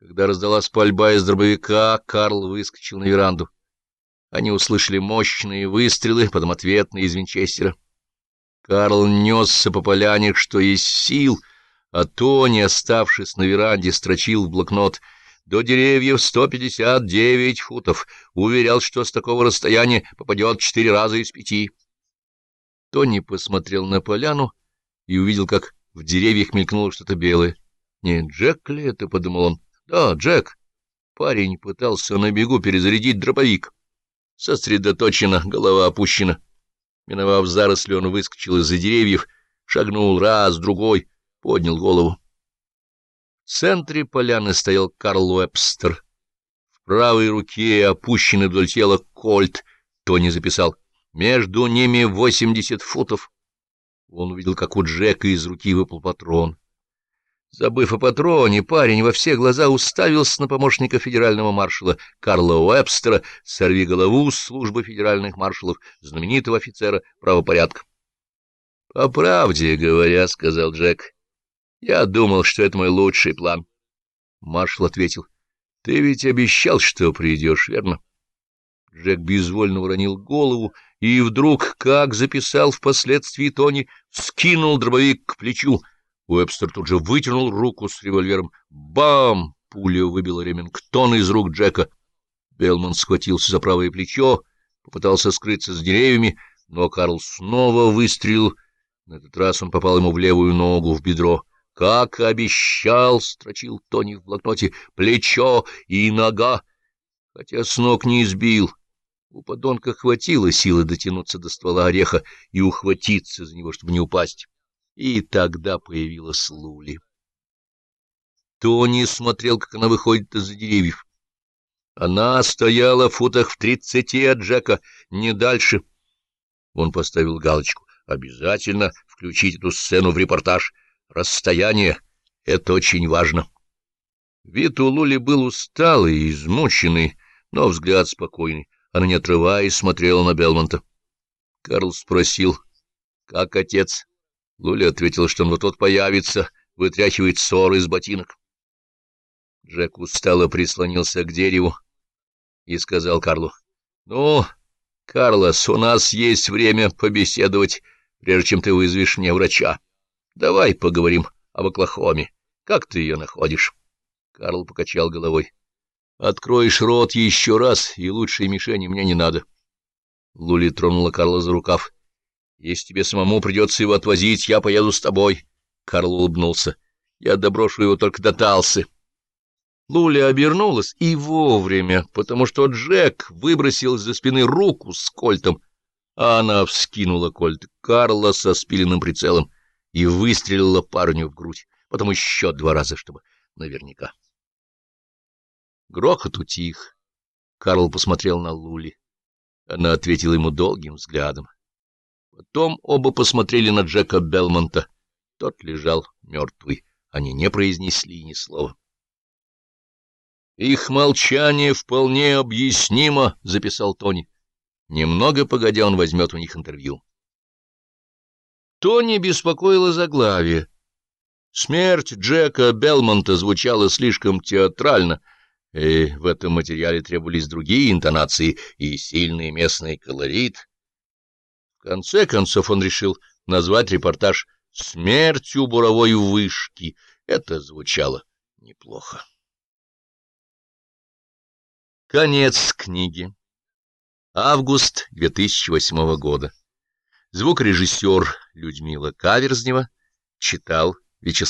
Когда раздалась пальба из дробовика, Карл выскочил на веранду. Они услышали мощные выстрелы, потом ответные из винчестера. Карл несся по поляне, что есть сил, а Тони, оставшись на веранде, строчил в блокнот «До деревьев 159 футов». Уверял, что с такого расстояния попадет четыре раза из пяти. Тони посмотрел на поляну и увидел, как в деревьях мелькнуло что-то белое. «Не Джек ли это?» — подумал он. «Да, Джек». Парень пытался на бегу перезарядить дробовик. Сосредоточена, голова опущена. Миновав заросли, он выскочил из-за деревьев, шагнул раз, другой, поднял голову. В центре поляны стоял Карл Уэбстер. В правой руке, опущенный вдоль тела, кольт, Тони записал. Между ними восемьдесят футов. Он увидел, как у Джека из руки выпал патрон. Забыв о патроне, парень во все глаза уставился на помощника федерального маршала Карла Уэбстера, сорви голову службы федеральных маршалов, знаменитого офицера правопорядка. — По правде говоря, — сказал Джек, — я думал, что это мой лучший план. Маршал ответил, — ты ведь обещал, что придешь, верно? Джек безвольно уронил голову и вдруг, как записал впоследствии Тони, скинул дробовик к плечу — Уэбстер тут же вытянул руку с револьвером. Бам! Пуля выбила Ремингтон из рук Джека. Белман схватился за правое плечо, попытался скрыться с деревьями, но Карл снова выстрелил. На этот раз он попал ему в левую ногу, в бедро. «Как обещал!» — строчил Тони в блокноте. «Плечо и нога!» Хотя с ног не избил. У подонка хватило силы дотянуться до ствола ореха и ухватиться за него, чтобы не упасть. И тогда появилась Лули. Тони смотрел, как она выходит из-за деревьев. Она стояла в футах в тридцати от Джека, не дальше. Он поставил галочку. Обязательно включить эту сцену в репортаж. Расстояние — это очень важно. Вид у Лули был усталый и измученный, но взгляд спокойный. Она, не отрываясь, смотрела на Белмонта. Карл спросил, как отец? Луля ответил, что он вот-вот появится, вытряхивает ссоры из ботинок. Джек устало прислонился к дереву и сказал Карлу, — Ну, Карлос, у нас есть время побеседовать, прежде чем ты вызовешь мне врача. Давай поговорим об Оклахоме. Как ты ее находишь? Карл покачал головой. — Откроешь рот еще раз, и лучшей мишени мне не надо. Лули тронула Карла за рукав. Если тебе самому придется его отвозить, я поеду с тобой. Карл улыбнулся. Я доброшу его только до Талсы. Луля обернулась и вовремя, потому что Джек выбросил из-за спины руку с кольтом, а она вскинула кольт Карла со спиленным прицелом и выстрелила парню в грудь, потом еще два раза, чтобы наверняка. Грохот утих. Карл посмотрел на Лули. Она ответила ему долгим взглядом. Потом оба посмотрели на Джека Белмонта. Тот лежал мертвый. Они не произнесли ни слова. «Их молчание вполне объяснимо», — записал Тони. Немного погодя он возьмет у них интервью. Тони беспокоило заглавие. Смерть Джека Белмонта звучала слишком театрально, и в этом материале требовались другие интонации и сильный местный колорит — в конце концов он решил назвать репортаж «Смертью буровой вышки». Это звучало неплохо. Конец книги. Август 2008 года. Звукорежиссер Людмила Каверзнева читал Вячеслав.